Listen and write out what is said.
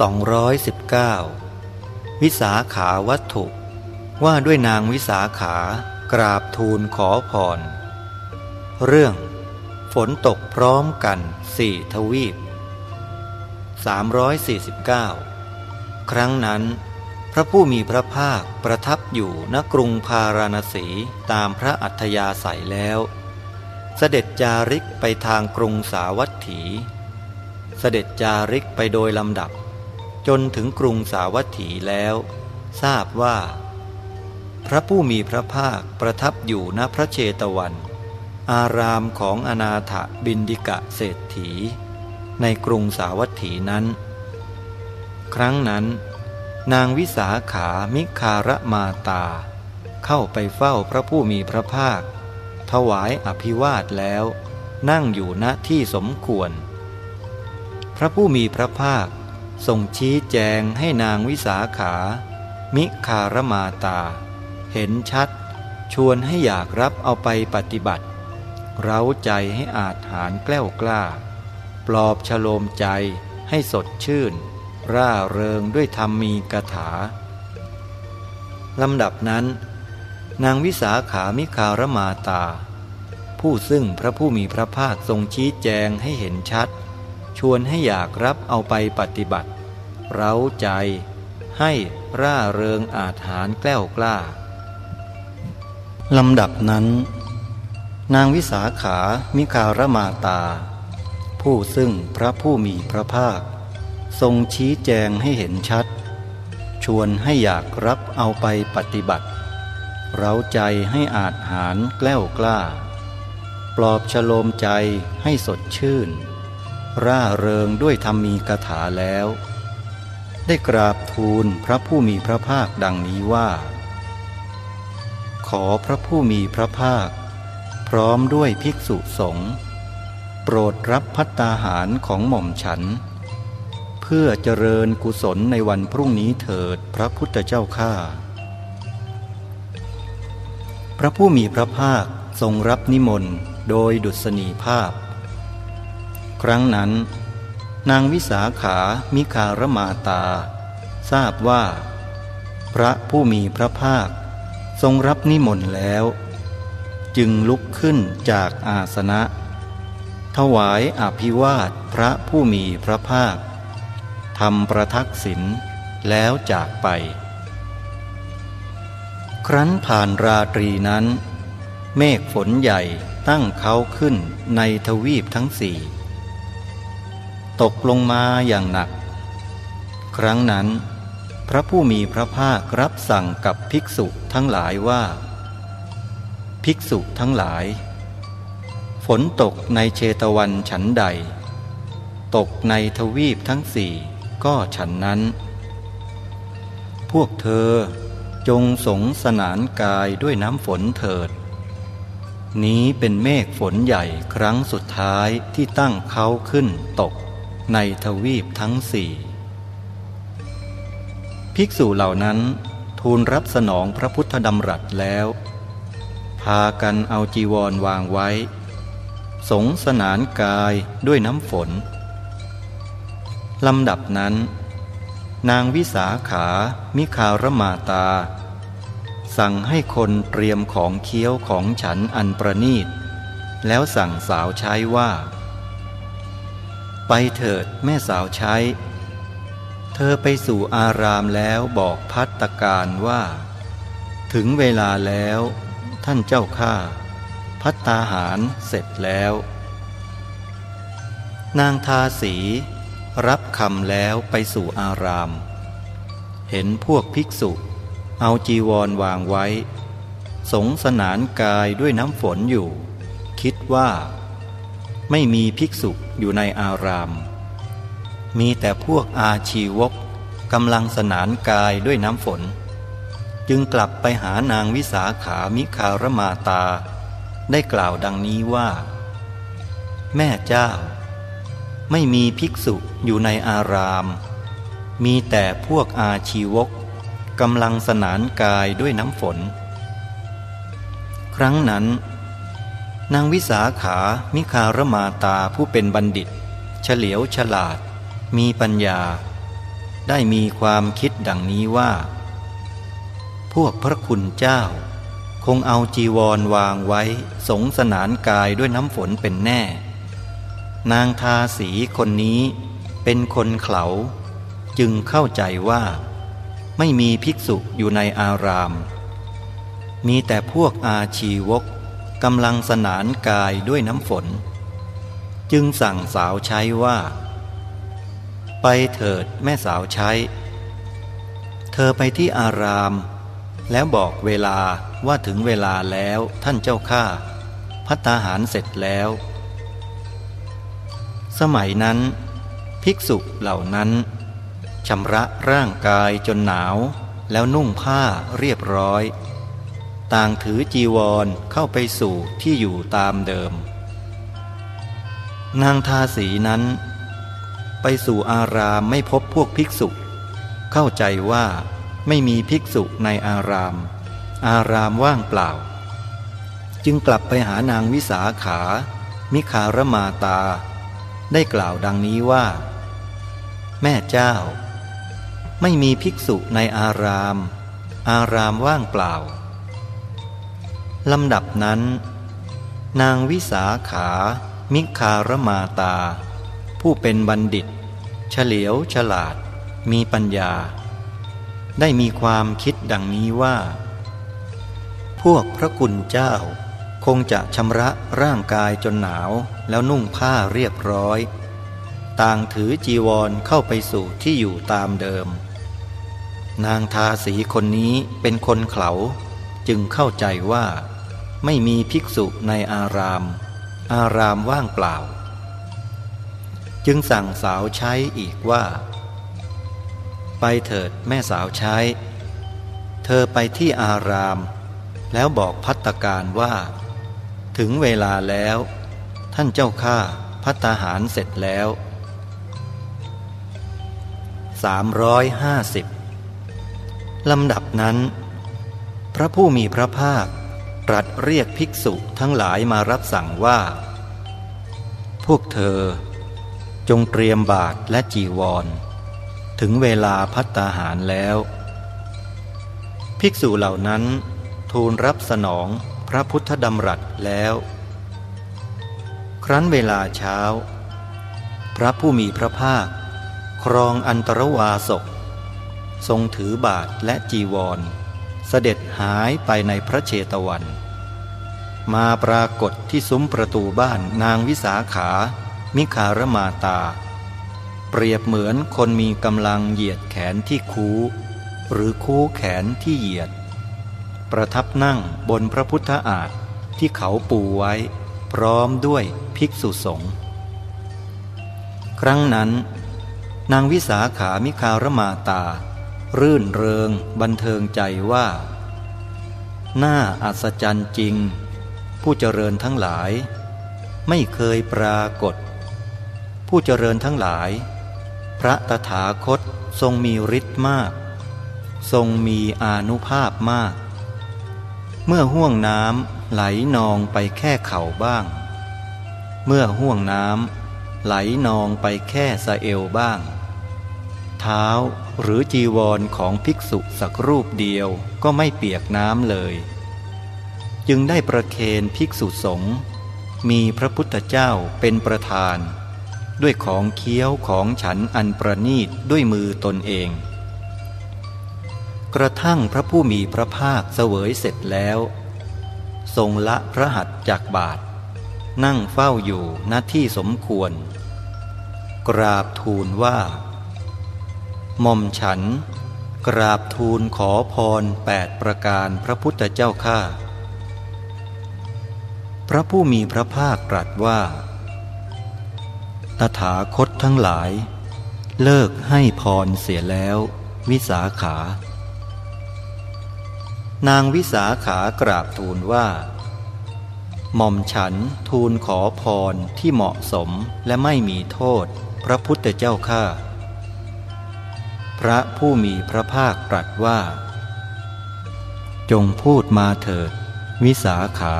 219 วิสาขาวัตถุ ว่าด้วยนางวิสาขากราบทูลขอพร เรื่อง ฝนตกพร้อมกันสี่ทวีป 349 ครั้งนั้น พระผู้มีพระภาคประทับอยู่ณกรุงพาราณสีตามพระอัธยาศัยแล้ว เสด็จจาริกไปทางกรุงสาวัตถี เสด็จจาริกไปโดยลำดับ จนถึงกรุงสาวัตถีแล้ว ทราบว่า พระผู้มีพระภาคประทับอยู่ณพระเชตวัน อารามของอนาถบินดิกะเศรษฐี ในกรุงสาวัตถีนั้น ครั้งนั้น นางวิสาขามิคารมาตา เข้าไปเฝ้าพระผู้มีพระภาค ถวายอภิวาทแล้ว นั่งอยู่ณที่สมควร พระผู้มีพระภาค ทรงชี้แจงให้นางวิสาขา มิคารมาตา เห็นชัด ชวนให้อยากรับเอาไปปฏิบัติ เร้าใจให้อาจหารแกล้วกล้า ปลอบฉโลมใจให้สดชื่น ร่าเริงด้วยธรรมมีกถาลำดับนั้น นางวิสาขามิคารมาตา ผู้ซึ่งพระผู้มีพระภาคทรงชี้แจงให้เห็นชัด ชวนให้อยากรับเอาไปปฏิบัติ เร้าใจ ให้ร่าเริงอาจหารแกล้วกล้าลำดับนั้น นางวิสาขามิคารมาตา ผู้ซึ่งพระผู้มีพระภาค ทรงชี้แจงให้เห็นชัด ชวนให้อยากรับเอาไปปฏิบัติ เร้าใจให้อาจหารแกล้วกล้า ปลอบฉโลมใจให้สดชื่น ร่าเริงด้วยธรรมีกถาแล้ว ได้กราบทูลพระผู้มีพระภาคดังนี้ว่า ขอพระผู้มีพระภาค พร้อมด้วยภิกษุสงฆ์โปรดรับพัตตาหารของหม่อมฉัน เพื่อเจริญกุศลในวันพรุ่งนี้เถิดพระพุทธเจ้าข้าพระผู้มีพระภาคทรงรับนิมนต์โดยดุษณีภาพ ครั้งนั้น นางวิสาขามิคารมาตา ทราบว่า พระผู้มีพระภาค ทรงรับนิมนต์แล้ว จึงลุกขึ้นจากอาสนะ ถวายอภิวาทพระผู้มีพระภาคทำประทักษิณแล้วจากไป ครั้นผ่านราตรีนั้น เมฆฝนใหญ่ตั้งเขาขึ้นในทวีปทั้งสี่ ตกลงมาอย่างหนัก ครั้งนั้น พระผู้มีพระภาครับสั่งกับภิกษุทั้งหลายว่า ภิกษุทั้งหลาย ฝนตกในเชตวันฉันใด ตกในทวีปทั้งสี่ก็ฉันนั้น พวกเธอจงสงสนานกายด้วยน้ำฝนเถิด นี้เป็นเมฆฝนใหญ่ครั้งสุดท้ายที่ตั้งเขาขึ้นตก ในทวีปทั้งสี่ภิกษุเหล่านั้นทูลรับสนองพระพุทธดำรัสแล้ว พากันเอาจีวรวางไว้ สงสนานกายด้วยน้ำฝนลำดับนั้น นางวิสาขามิคารมาตา สั่งให้คนเตรียมของเคี้ยวของฉันอันประนีต แล้วสั่งสาวใช้ว่า ไปเถิดแม่สาวใช้ เธอไปสู่อารามแล้วบอกพัตตการว่า ถึงเวลาแล้วท่านเจ้าข้าพัตตาหารเสร็จแล้ว นางทาสีรับคำแล้วไปสู่อาราม เห็นพวกภิกษุ เอาจีวรวางไว้ สงสนานกายด้วยน้ำฝนอยู่ คิดว่า ไม่มีภิกษุอยู่ในอาราม มีแต่พวกอาชีวกกำลังสนานกายด้วยน้ำฝน จึงกลับไปหานางวิสาขามิคารมาตา ได้กล่าวดังนี้ว่า แม่เจ้า ไม่มีภิกษุอยู่ในอาราม มีแต่พวกอาชีวกกำลังสนานกายด้วยน้ำฝน ครั้งนั้น นางวิสาขา มิคารมาตาผู้เป็นบัณฑิต เฉลียวฉลาด มีปัญญา ได้มีความคิดดังนี้ว่า พวกพระคุณเจ้า คงเอาจีวรวางไว้ สงสนานกายด้วยน้ำฝนเป็นแน่ นางทาสีคนนี้เป็นคนเขาจึงเข้าใจว่า ไม่มีภิกษุอยู่ในอาราม มีแต่พวกอาชีวก กำลังสนานกายด้วยน้ำฝน จึงสั่งสาวใช้ว่า ไปเถิดแม่สาวใช้ เธอไปที่อาราม แล้วบอกเวลาว่าถึงเวลาแล้วท่านเจ้าข้าพัตตาหารเสร็จแล้ว สมัยนั้น ภิกษุเหล่านั้นชำระร่างกายจนหนาวแล้วนุ่งผ้าเรียบร้อย ต่างถือจีวรเข้าไปสู่ที่อยู่ตามเดิม นางทาสีนั้น ไปสู่อารามไม่พบพวกภิกษุ เข้าใจว่าไม่มีภิกษุในอาราม อารามว่างเปล่า จึงกลับไปหานางวิสาขา มิคารมาตา ได้กล่าวดังนี้ว่า แม่เจ้า ไม่มีภิกษุในอาราม อารามว่างเปล่า ลำดับนั้น นางวิสาขา มิคารมาตา ผู้เป็นบัณฑิต เฉลียวฉลาด มีปัญญา ได้มีความคิดดังนี้ว่า พวกพระกุณเจ้า คงจะชำระร่างกายจนหนาวแล้วนุ่งผ้าเรียบร้อย ต่างถือจีวรเข้าไปสู่ที่อยู่ตามเดิม นางทาสีคนนี้เป็นคนเขาจึงเข้าใจว่า ไม่มีภิกษุในอาราม อารามว่างเปล่า จึงสั่งสาวใช้อีกว่า ไปเถิดแม่สาวใช้ เธอไปที่อาราม แล้วบอกพัตการว่า ถึงเวลาแล้ว ท่านเจ้าข้าพัตหารเสร็จแล้วสามร้อยห้าสิบลำดับนั้น พระผู้มีพระภาค รัสเรียกภิกษุทั้งหลายมารับสั่งว่า พวกเธอ จงเตรียมบาทและจีวร ถึงเวลาพัตตาหารแล้ว ภิกษุเหล่านั้นทูลรับสนองพระพุทธดำรัสแล้ว ครั้นเวลาเช้า พระผู้มีพระภาค ครองอันตรวาสกทรงถือบาทและจีวร เสด็จหายไปในพระเชตวัน มาปรากฏที่ซุ้มประตูบ้านนางวิสาขา มิคารมาตา เปรียบเหมือนคนมีกำลังเหยียดแขนที่คูหรือคูแขนที่เหยียด ประทับนั่งบนพระพุทธอาฏที่เขาปูไว้ พร้อมด้วยภิกษุสงฆ์ครั้งนั้น นางวิสาขามิคารมาตา รื่นเริงบันเทิงใจว่า น่าอัศจรรย์จริง ผู้เจริญทั้งหลาย ไม่เคยปรากฏ ผู้เจริญทั้งหลาย พระตถาคตทรงมีฤทธิ์มาก ทรงมีอานุภาพมาก เมื่อห่วงน้ำไหลนองไปแค่เข่าบ้าง เมื่อห่วงน้ำไหลนองไปแค่สะเอวบ้าง เท้าหรือจีวรของภิกษุสักรูปเดียวก็ไม่เปียกน้ำเลย จึงได้ประเคนภิกษุสงฆ์มีพระพุทธเจ้าเป็นประธาน ด้วยของเคี้ยวของฉันอันประนีตด้วยมือตนเอง กระทั่งพระผู้มีพระภาคเสวยเสร็จแล้ว ทรงละพระหัตจากบาท นั่งเฝ้าอยู่ณที่สมควร กราบทูลว่า หม่อมฉัน กราบทูลขอพรแปดประการพระพุทธเจ้าข้าพระผู้มีพระภาคตรัสว่า ตถาคตทั้งหลาย เลิกให้พรเสียแล้ว วิสาขา นางวิสาขากราบทูลว่า หม่อมฉันทูลขอพรที่เหมาะสมและไม่มีโทษ พระพุทธเจ้าข้า พระผู้มีพระภาคตรัสว่า จงพูดมาเถิด วิสาขา